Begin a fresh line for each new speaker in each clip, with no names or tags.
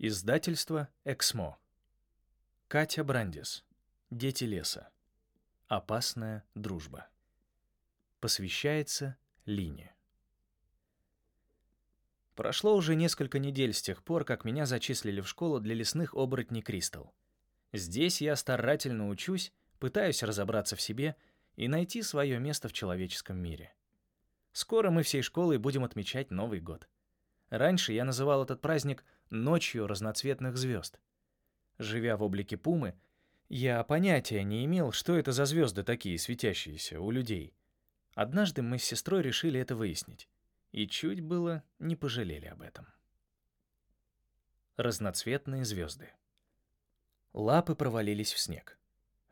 Издательство «Эксмо». Катя Брандис. Дети леса. Опасная дружба. Посвящается Лине. Прошло уже несколько недель с тех пор, как меня зачислили в школу для лесных оборотней Кристал. Здесь я старательно учусь, пытаюсь разобраться в себе и найти свое место в человеческом мире. Скоро мы всей школой будем отмечать Новый год. Раньше я называл этот праздник «ночью разноцветных звезд». Живя в облике пумы, я понятия не имел, что это за звезды такие светящиеся у людей. Однажды мы с сестрой решили это выяснить. И чуть было не пожалели об этом. Разноцветные звезды. Лапы провалились в снег.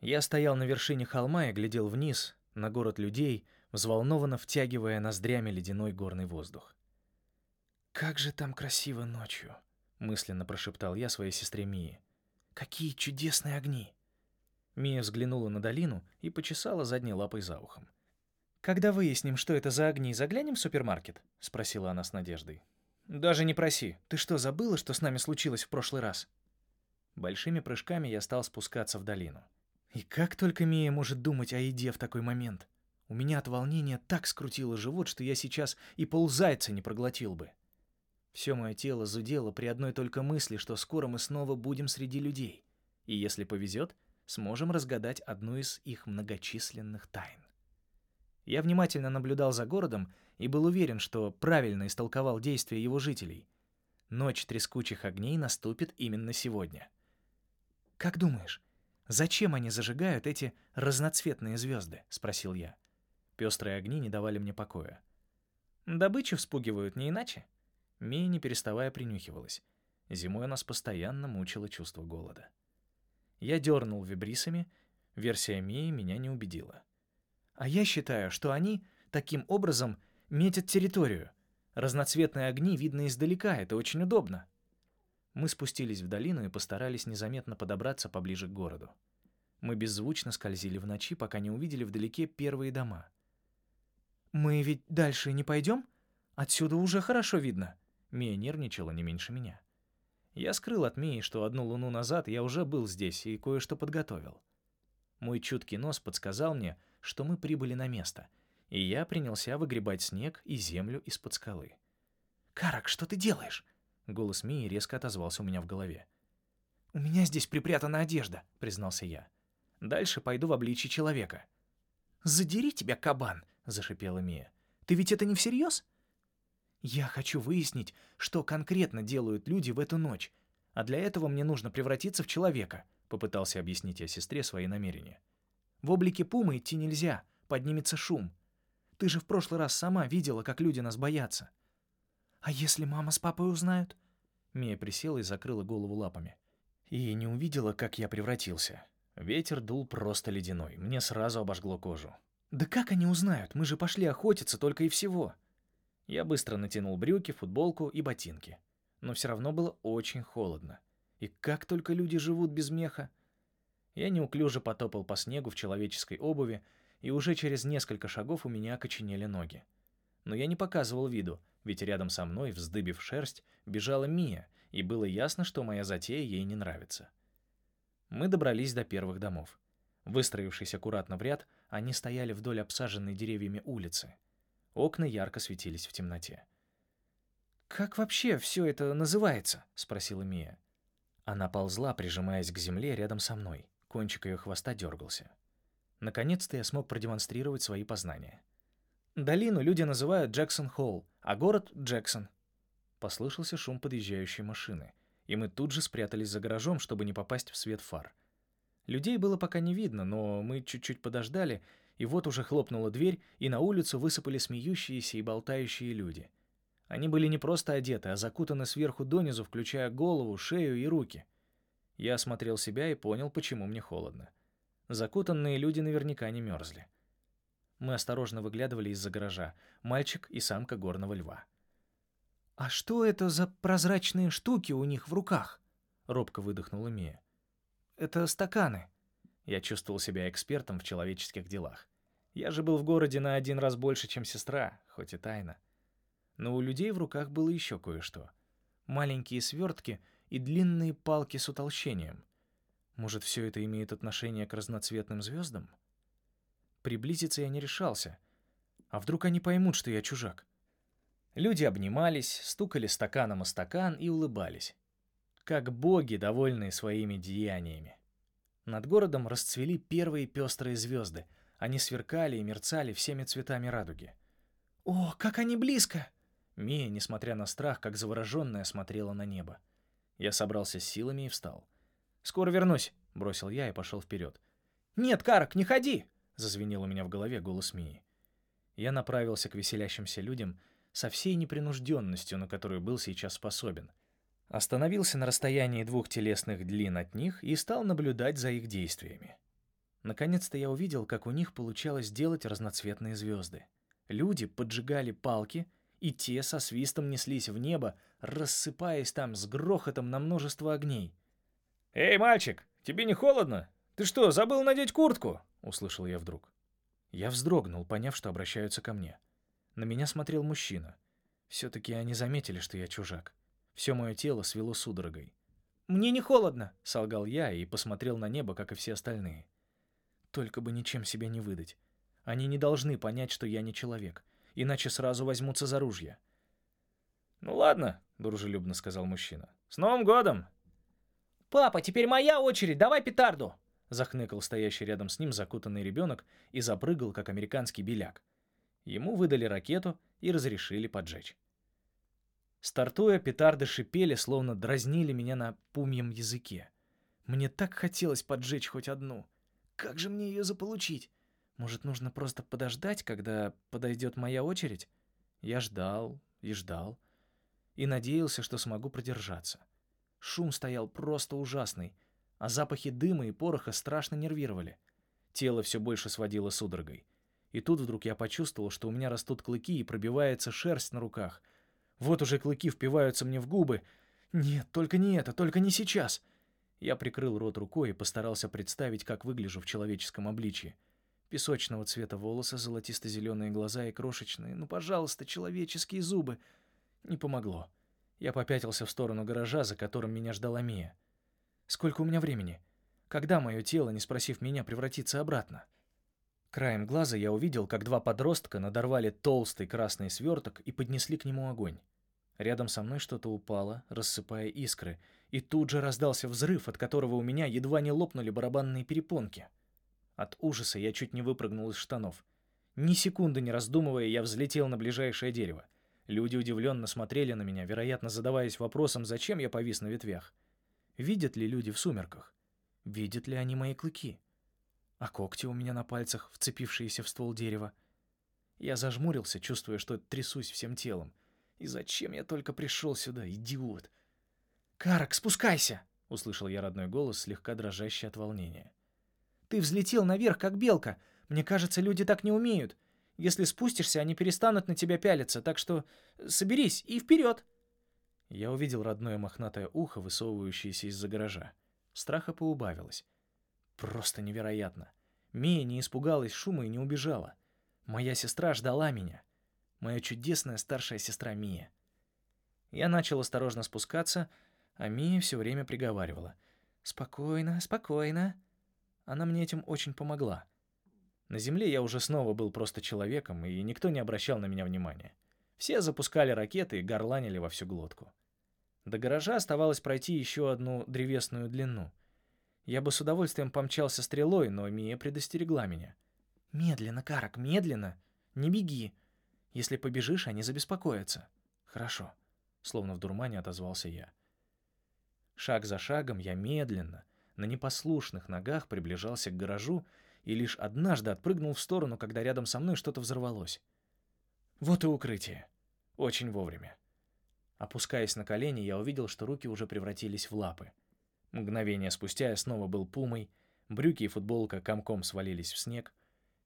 Я стоял на вершине холма и глядел вниз, на город людей, взволнованно втягивая ноздрями ледяной горный воздух. «Как же там красиво ночью!» — мысленно прошептал я своей сестре Мии. «Какие чудесные огни!» Мия взглянула на долину и почесала задней лапой за ухом. «Когда выясним, что это за огни, заглянем в супермаркет?» — спросила она с надеждой. «Даже не проси. Ты что, забыла, что с нами случилось в прошлый раз?» Большими прыжками я стал спускаться в долину. И как только Мия может думать о еде в такой момент? У меня от волнения так скрутило живот, что я сейчас и ползайца не проглотил бы. Все мое тело зудело при одной только мысли, что скоро мы снова будем среди людей. И если повезет, сможем разгадать одну из их многочисленных тайн. Я внимательно наблюдал за городом и был уверен, что правильно истолковал действия его жителей. Ночь трескучих огней наступит именно сегодня. «Как думаешь, зачем они зажигают эти разноцветные звезды?» — спросил я. Пестрые огни не давали мне покоя. «Добычу вспугивают не иначе?» Мия, не переставая, принюхивалась. Зимой нас постоянно мучило чувство голода. Я дернул вибрисами, версия Мии меня не убедила. А я считаю, что они таким образом метят территорию. Разноцветные огни видно издалека, это очень удобно. Мы спустились в долину и постарались незаметно подобраться поближе к городу. Мы беззвучно скользили в ночи, пока не увидели вдалеке первые дома. «Мы ведь дальше не пойдем? Отсюда уже хорошо видно», Мия нервничала не меньше меня. Я скрыл от Мии, что одну луну назад я уже был здесь и кое-что подготовил. Мой чуткий нос подсказал мне, что мы прибыли на место, и я принялся выгребать снег и землю из-под скалы. «Карак, что ты делаешь?» Голос Мии резко отозвался у меня в голове. «У меня здесь припрятана одежда», — признался я. «Дальше пойду в обличье человека». «Задери тебя, кабан!» — зашипела Мия. «Ты ведь это не всерьез?» Я хочу выяснить, что конкретно делают люди в эту ночь, а для этого мне нужно превратиться в человека, попытался объяснить я сестре свои намерения. В облике пумы идти нельзя, поднимется шум. Ты же в прошлый раз сама видела, как люди нас боятся. А если мама с папой узнают? Мия присела и закрыла голову лапами. И не увидела, как я превратился. Ветер дул просто ледяной, мне сразу обожгло кожу. «Да как они узнают? Мы же пошли охотиться только и всего». Я быстро натянул брюки, футболку и ботинки. Но все равно было очень холодно. И как только люди живут без меха? Я неуклюже потопал по снегу в человеческой обуви, и уже через несколько шагов у меня окоченели ноги. Но я не показывал виду, ведь рядом со мной, вздыбив шерсть, бежала Мия, и было ясно, что моя затея ей не нравится. Мы добрались до первых домов. Выстроившись аккуратно в ряд, они стояли вдоль обсаженной деревьями улицы — Окна ярко светились в темноте. «Как вообще все это называется?» — спросила Мия. Она ползла, прижимаясь к земле рядом со мной. Кончик ее хвоста дергался. Наконец-то я смог продемонстрировать свои познания. «Долину люди называют Джексон-Холл, а город — Джексон». Послышался шум подъезжающей машины, и мы тут же спрятались за гаражом, чтобы не попасть в свет фар. Людей было пока не видно, но мы чуть-чуть подождали — и вот уже хлопнула дверь, и на улицу высыпали смеющиеся и болтающие люди. Они были не просто одеты, а закутаны сверху донизу, включая голову, шею и руки. Я осмотрел себя и понял, почему мне холодно. Закутанные люди наверняка не мерзли. Мы осторожно выглядывали из-за гаража. Мальчик и самка горного льва. «А что это за прозрачные штуки у них в руках?» — робко выдохнула Мия. «Это стаканы», я чувствовал себя экспертом в человеческих делах. Я же был в городе на один раз больше, чем сестра, хоть и тайна. Но у людей в руках было еще кое-что. Маленькие свертки и длинные палки с утолщением. Может, все это имеет отношение к разноцветным звездам? Приблизиться я не решался. А вдруг они поймут, что я чужак? Люди обнимались, стукали стаканом о стакан и улыбались. Как боги, довольные своими деяниями. Над городом расцвели первые пестрые звезды. Они сверкали и мерцали всеми цветами радуги. «О, как они близко!» Мия, несмотря на страх, как завороженная, смотрела на небо. Я собрался с силами и встал. «Скоро вернусь», — бросил я и пошел вперед. «Нет, Карак, не ходи!» — зазвенел у меня в голове голос Мии. Я направился к веселящимся людям со всей непринужденностью, на которую был сейчас способен. Остановился на расстоянии двух телесных длин от них и стал наблюдать за их действиями. Наконец-то я увидел, как у них получалось делать разноцветные звезды. Люди поджигали палки, и те со свистом неслись в небо, рассыпаясь там с грохотом на множество огней. «Эй, мальчик, тебе не холодно? Ты что, забыл надеть куртку?» — услышал я вдруг. Я вздрогнул, поняв, что обращаются ко мне. На меня смотрел мужчина. Все-таки они заметили, что я чужак. Все мое тело свело судорогой. «Мне не холодно», — солгал я и посмотрел на небо, как и все остальные. Только бы ничем себя не выдать. Они не должны понять, что я не человек иначе сразу возьмутся за ружья. «Ну ладно», — дружелюбно сказал мужчина. «С Новым годом!» «Папа, теперь моя очередь, давай петарду!» Захныкал стоящий рядом с ним закутанный ребенок и запрыгал, как американский беляк. Ему выдали ракету и разрешили поджечь. Стартуя, петарды шипели, словно дразнили меня на пумьем языке. Мне так хотелось поджечь хоть одну. Как же мне ее заполучить? Может, нужно просто подождать, когда подойдет моя очередь? Я ждал и ждал. И надеялся, что смогу продержаться. Шум стоял просто ужасный, а запахи дыма и пороха страшно нервировали. Тело все больше сводило судорогой. И тут вдруг я почувствовал, что у меня растут клыки и пробивается шерсть на руках. Вот уже клыки впиваются мне в губы. Нет, только не это, только не сейчас. Я прикрыл рот рукой и постарался представить, как выгляжу в человеческом обличье. Песочного цвета волосы, золотисто-зеленые глаза и крошечные, ну, пожалуйста, человеческие зубы. Не помогло. Я попятился в сторону гаража, за которым меня ждала Мия. Сколько у меня времени? Когда мое тело, не спросив меня, превратится обратно? Краем глаза я увидел, как два подростка надорвали толстый красный сверток и поднесли к нему огонь. Рядом со мной что-то упало, рассыпая искры, и тут же раздался взрыв, от которого у меня едва не лопнули барабанные перепонки. От ужаса я чуть не выпрыгнул из штанов. Ни секунды не раздумывая, я взлетел на ближайшее дерево. Люди удивленно смотрели на меня, вероятно, задаваясь вопросом, зачем я повис на ветвях. Видят ли люди в сумерках? Видят ли они мои клыки? А когти у меня на пальцах, вцепившиеся в ствол дерева? Я зажмурился, чувствуя, что трясусь всем телом. И зачем я только пришел сюда, идиот? «Карак, спускайся!» — услышал я родной голос, слегка дрожащий от волнения. Ты взлетел наверх, как белка. Мне кажется, люди так не умеют. Если спустишься, они перестанут на тебя пялиться, так что соберись и вперед!» Я увидел родное мохнатое ухо, высовывающееся из-за гаража. Страха поубавилось. Просто невероятно. Мия не испугалась шума и не убежала. Моя сестра ждала меня. Моя чудесная старшая сестра Мия. Я начал осторожно спускаться, а Мия все время приговаривала. «Спокойно, спокойно». Она мне этим очень помогла. На Земле я уже снова был просто человеком, и никто не обращал на меня внимания. Все запускали ракеты и горланили во всю глотку. До гаража оставалось пройти еще одну древесную длину. Я бы с удовольствием помчался стрелой, но Мия предостерегла меня. «Медленно, Карак, медленно. Не беги. Если побежишь, они забеспокоятся». «Хорошо», — словно в дурмане отозвался я. Шаг за шагом я медленно — на непослушных ногах приближался к гаражу и лишь однажды отпрыгнул в сторону, когда рядом со мной что-то взорвалось. Вот и укрытие. Очень вовремя. Опускаясь на колени, я увидел, что руки уже превратились в лапы. Мгновение спустя я снова был пумой, брюки и футболка комком свалились в снег.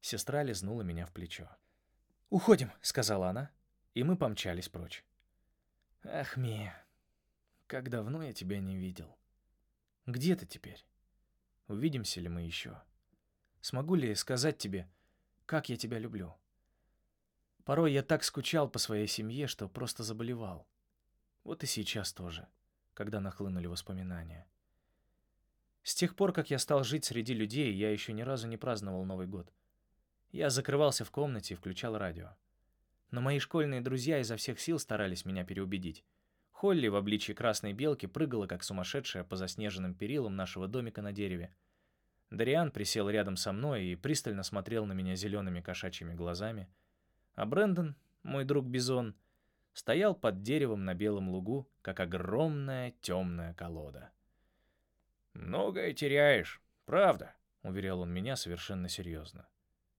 Сестра лизнула меня в плечо. «Уходим», — сказала она, и мы помчались прочь. «Ах, Мия, как давно я тебя не видел». Где ты теперь? Увидимся ли мы еще? Смогу ли сказать тебе, как я тебя люблю? Порой я так скучал по своей семье, что просто заболевал. Вот и сейчас тоже. когда нахлынули воспоминания. С тех пор, как я стал жить среди людей, я еще ни разу не праздновал Новый год. Я закрывался в комнате и включал радио. Но мои школьные друзья изо всех сил старались меня переубедить. Холли в обличье красной белки прыгала, как сумасшедшая, по заснеженным перилам нашего домика на дереве. Дариан присел рядом со мной и пристально смотрел на меня зелеными кошачьими глазами. А Брэндон, мой друг Бизон, стоял под деревом на белом лугу, как огромная темная колода.
«Многое теряешь, правда», —
уверял он меня совершенно серьезно.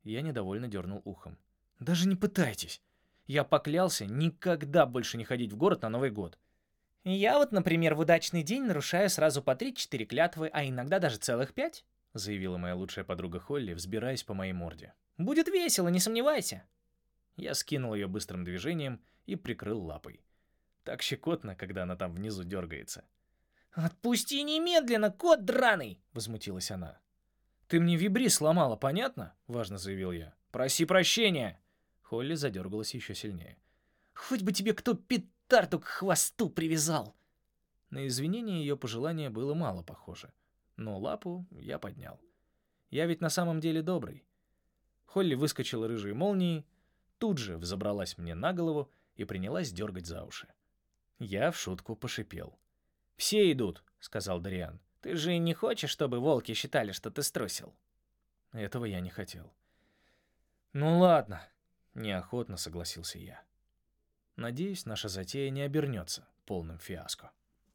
Я недовольно дернул ухом. «Даже не пытайтесь. Я поклялся никогда больше не ходить в город на Новый год.
Я вот, например, в удачный день нарушаю сразу по 3-4 клятвы, а иногда даже целых пять», —
заявила моя лучшая подруга Холли, взбираясь по моей морде.
«Будет весело, не сомневайся».
Я скинул ее быстрым движением и прикрыл лапой. Так щекотно, когда она там внизу дергается.
«Отпусти немедленно, кот драный!» — возмутилась она.
«Ты мне вибри сломала, понятно?» — важно заявил я. «Проси прощения!» Холли задергалась еще сильнее.
«Хоть бы тебе кто петарду к хвосту привязал!»
На извинение ее пожелания было мало похоже, но лапу я поднял. Я ведь на самом деле добрый. Холли выскочила рыжей молнией, тут же взобралась мне на голову и принялась дергать за уши. Я в шутку пошипел.
«Все идут», — сказал Дариан. «Ты же не хочешь, чтобы волки считали, что ты струсил?»
Этого я не хотел. «Ну ладно», — неохотно согласился я. Надеюсь, наша затея не обернется полным фиаско.